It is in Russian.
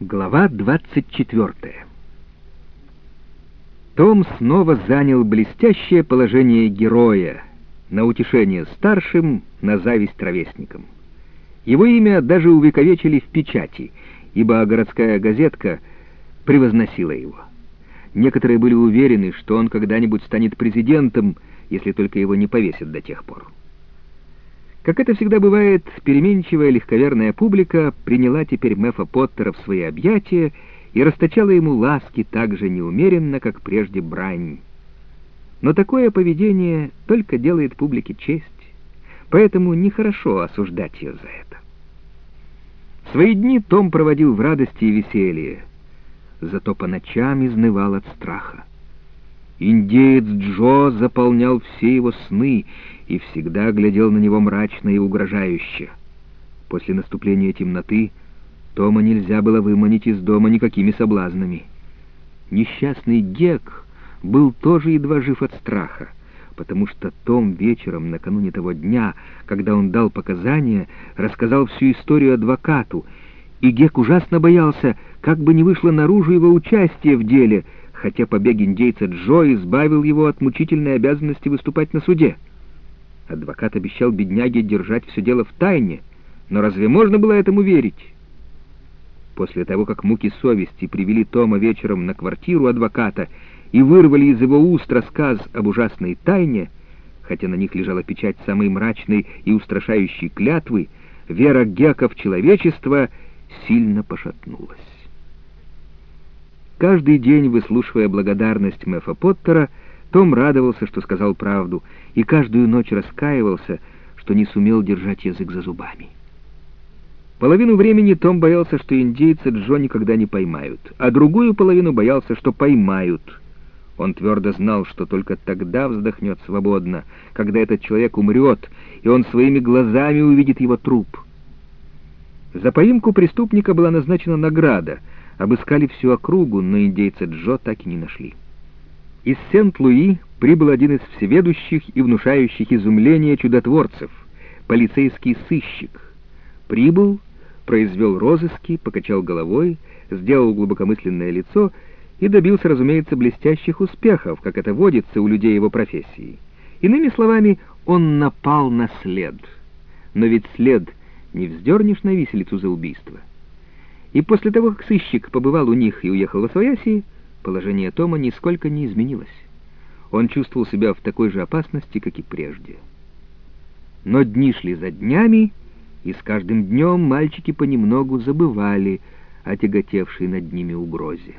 Глава 24 Том снова занял блестящее положение героя, на утешение старшим, на зависть ровесникам. Его имя даже увековечили в печати, ибо городская газетка превозносила его. Некоторые были уверены, что он когда-нибудь станет президентом, если только его не повесят до тех пор. Как это всегда бывает, переменчивая легковерная публика приняла теперь Мэфа Поттера в свои объятия и расточала ему ласки так же неумеренно, как прежде брань. Но такое поведение только делает публике честь, поэтому нехорошо осуждать ее за это. Свои дни Том проводил в радости и веселье, зато по ночам изнывал от страха. Индеец Джо заполнял все его сны и всегда глядел на него мрачно и угрожающе. После наступления темноты Тома нельзя было выманить из дома никакими соблазнами. Несчастный Гек был тоже едва жив от страха, потому что Том вечером накануне того дня, когда он дал показания, рассказал всю историю адвокату, и Гек ужасно боялся, как бы не вышло наружу его участие в деле — хотя побег индейца Джо избавил его от мучительной обязанности выступать на суде. Адвокат обещал бедняге держать все дело в тайне, но разве можно было этому верить? После того, как муки совести привели Тома вечером на квартиру адвоката и вырвали из его уст рассказ об ужасной тайне, хотя на них лежала печать самой мрачной и устрашающей клятвы, вера Гека в человечество сильно пошатнулась. Каждый день, выслушивая благодарность Мэфа Поттера, том радовался, что сказал правду, и каждую ночь раскаивался, что не сумел держать язык за зубами. Половину времени Том боялся, что индейца Джо никогда не поймают, а другую половину боялся, что поймают. Он твердо знал, что только тогда вздохнет свободно, когда этот человек умрет, и он своими глазами увидит его труп. За поимку преступника была назначена награда — Обыскали всю округу, но индейца Джо так и не нашли. Из Сент-Луи прибыл один из всеведущих и внушающих изумление чудотворцев, полицейский сыщик. Прибыл, произвел розыски, покачал головой, сделал глубокомысленное лицо и добился, разумеется, блестящих успехов, как это водится у людей его профессии. Иными словами, он напал на след. Но ведь след не вздернешь на виселицу за убийство. И после того, как сыщик побывал у них и уехал во Свояси, положение Тома нисколько не изменилось. Он чувствовал себя в такой же опасности, как и прежде. Но дни шли за днями, и с каждым днем мальчики понемногу забывали о тяготевшей над ними угрозе.